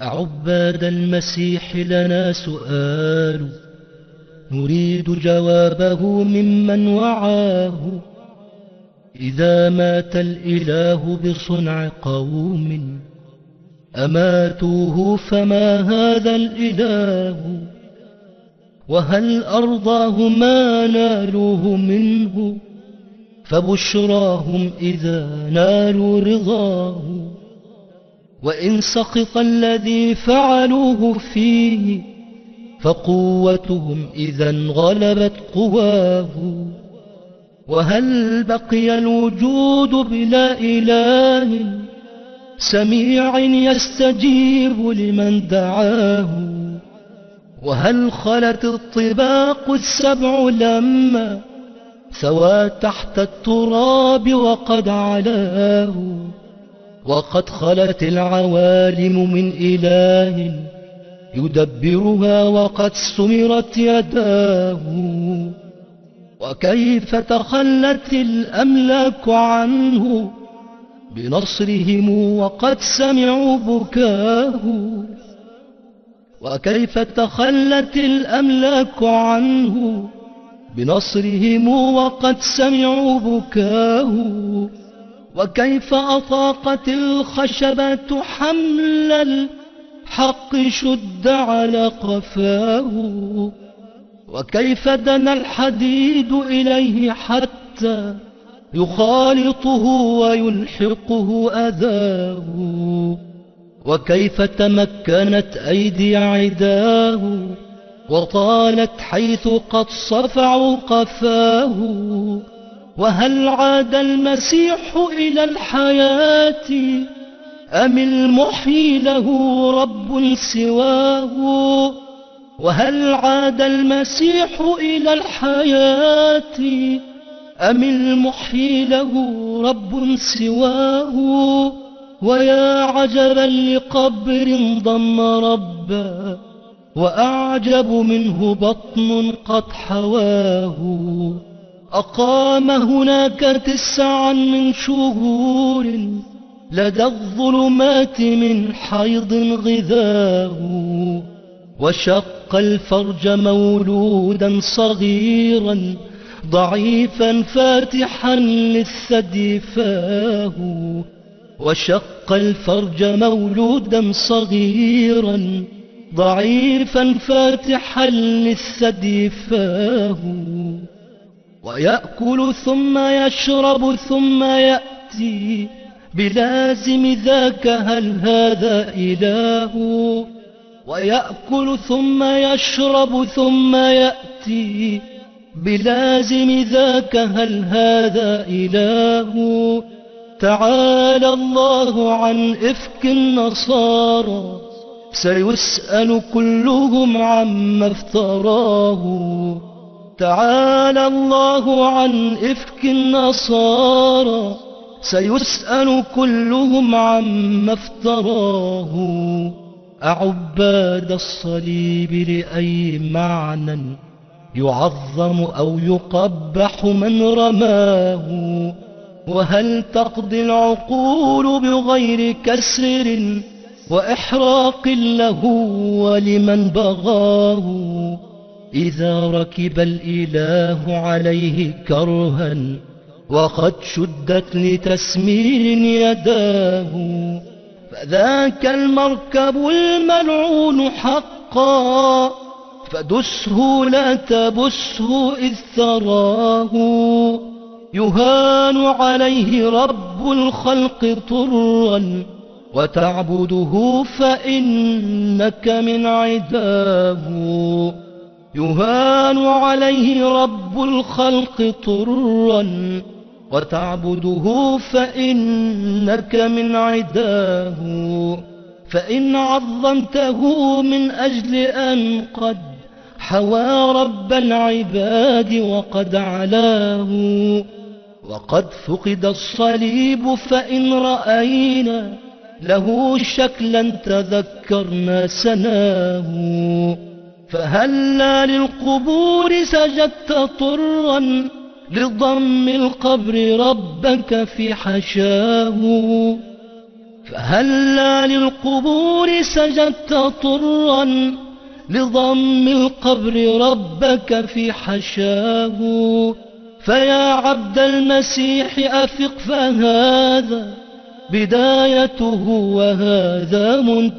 عباد المسيح لنا سؤال نريد جوابه ممن وعاه. إذا مات الإله بصنع قوم أماتوه فما هذا الإله؟ وهل أرضاه ما نالوه منه؟ فبشراهم إذا نالوا رضاه. وإن سقط الذي فعلوه فيه فقوتهم إذا غلبت قواه. وهل بقي الوجود بلا إله؟ سميع يستجيب لمن دعاه. وهل خلت الطباق السبع لما ثوى تحت التراب وقد علاه؟ وقد خلت العوالم من إله يدبرها وقد سمرت يداه. وكيف تخلت الأملاك عنه بنصرهم وقد سمعوا بكاه وكيف تخلت الأملاك عنه بنصرهم وقد سمعوا بكاه وكيف أطاقت الخشبة حمل الحق شد على قفاه؟ وكيف دنا الحديد إليه حتى يخالطه ويلحقه أذاه؟ وكيف تمكنت أيدي عداه وطالت حيث قد صفعوا قفاه؟ وهل عاد المسيح إلى الحياة؟ أم المحيي له رب سواه؟ وهل عاد المسيح إلى الحياة؟ أم المحيي له رب سواه؟ ويا عجبا لقبر ضم ربا وأعجب منه بطن قد حواه. أقام هناك تسعا من شهور لدى الظلمات من حيض غذاه وشق الفرج مولودا صغيرا ضعيفا فاتحا للثدي فاه وشق الفرج مولودا صغيرا ضعيفا فاتحا للثدي فاه. ويأكل ثم يشرب ثم يأتي بلازم ذاك هل هذا إله؟ ويأكل ثم يشرب ثم يأتي بلازم ذاك هل هذا إله؟ تعالى الله عن إفك النصارى سيسأل كلهم عما افتراه. تعالى الله عن إفك النصارى سيسأل كلهم عما افتراه. أعباد الصليب لأي معنى يعظم أو يقبح من رماه؟ وهل تقضي العقول بغير كسر وإحراق له ولمن بغاه؟ إذا ركب الإله عليه كرها وقد شدت لتسمير يداه فذاك المركب الملعون حقا فدسه لا تبسه إذ تراه يهان عليه رب الخلق طرا وتعبده فإنك من عداه. يهان عليه رب الخلق طرا وتعبده فإنك من عداه فإن عظمته من أجل أن قد حوى رب العباد وقد علاه. وقد فقد الصليب فإن رأينا له شكلا تذكرنا سناه. فهلا للقبور سجدت طرا لضم القبر ربك في حشاه؟ فهلا للقبور سجدت طرا لضم القبر ربك في حشاه؟ فيا عبد المسيح أفق فهذا بدايته وهذا منتهى.